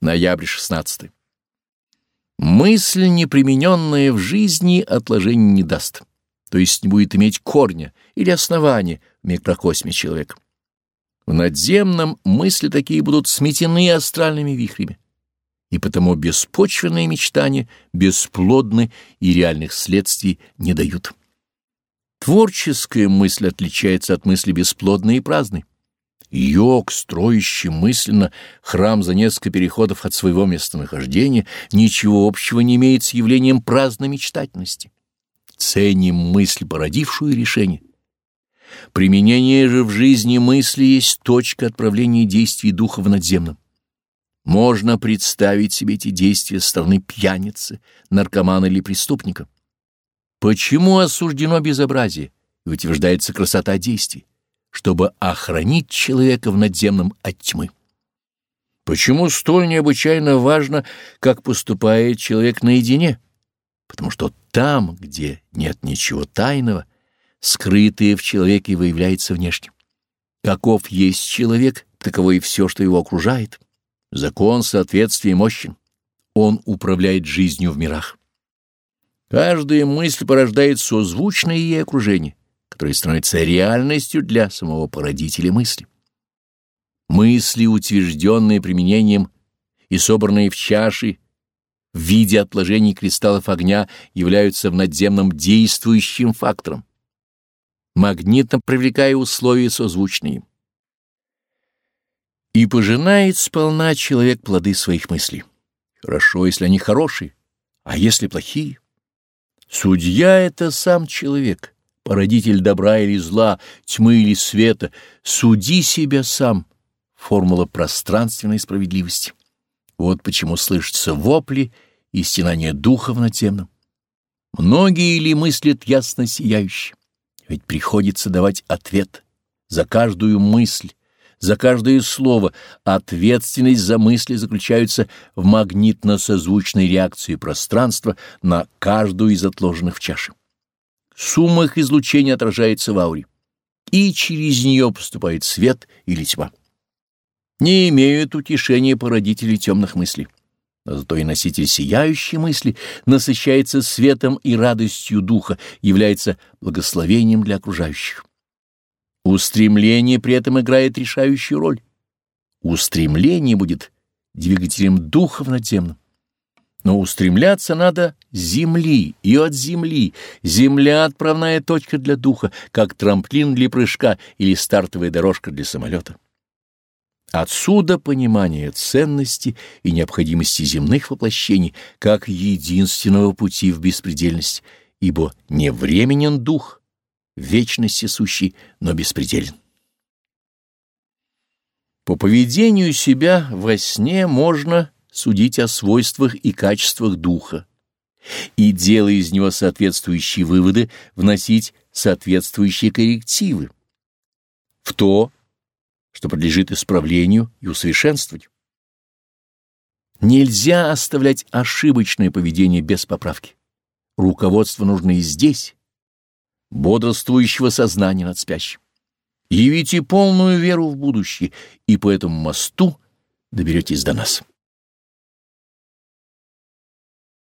Ноябрь 16. Мысль, непримененная в жизни, отложений не даст, то есть не будет иметь корня или основания в микрокосме человека. В надземном мысли такие будут сметены астральными вихрями, и потому беспочвенные мечтания бесплодны и реальных следствий не дают. Творческая мысль отличается от мысли бесплодной и праздной. Йог, строящий мысленно храм за несколько переходов от своего местонахождения, ничего общего не имеет с явлением праздной мечтательности. Ценим мысль, породившую решение. Применение же в жизни мысли есть точка отправления действий духа в надземном. Можно представить себе эти действия со стороны пьяницы, наркомана или преступника. Почему осуждено безобразие и утверждается красота действий? Чтобы охранить человека в надземном от тьмы. Почему столь необычайно важно, как поступает человек наедине? Потому что там, где нет ничего тайного, скрытое в человеке выявляется внешне. Каков есть человек, таково и все, что его окружает. Закон соответствия мощен. Он управляет жизнью в мирах. Каждая мысль порождает созвучное ей окружение которое становится реальностью для самого породителя мысли. Мысли, утвержденные применением и собранные в чаши, в виде отложений кристаллов огня, являются в надземном действующим фактором, магнитно привлекая условия созвучные. И пожинает сполна человек плоды своих мыслей. Хорошо, если они хорошие, а если плохие? Судья — это сам человек — породитель добра или зла, тьмы или света, суди себя сам. Формула пространственной справедливости. Вот почему слышатся вопли и стенание духа в надземном. Многие ли мыслят ясно сияюще? Ведь приходится давать ответ за каждую мысль, за каждое слово. Ответственность за мысли заключается в магнитно-созвучной реакции пространства на каждую из отложенных в чаше. Сумма их излучения отражается в ауре, и через нее поступает свет или тьма. Не имеют утешения породители темных мыслей. Но зато и носитель сияющей мысли насыщается светом и радостью духа, является благословением для окружающих. Устремление при этом играет решающую роль. Устремление будет двигателем духа в надземном. Но устремляться надо земли и от земли. Земля — отправная точка для духа, как трамплин для прыжка или стартовая дорожка для самолета. Отсюда понимание ценности и необходимости земных воплощений как единственного пути в беспредельность, ибо не временен дух, вечности сущий, но беспределен. По поведению себя во сне можно судить о свойствах и качествах духа и, делая из него соответствующие выводы, вносить соответствующие коррективы в то, что подлежит исправлению и усовершенствованию. Нельзя оставлять ошибочное поведение без поправки. Руководство нужно и здесь, бодрствующего сознания над спящим. Явите полную веру в будущее, и по этому мосту доберетесь до нас.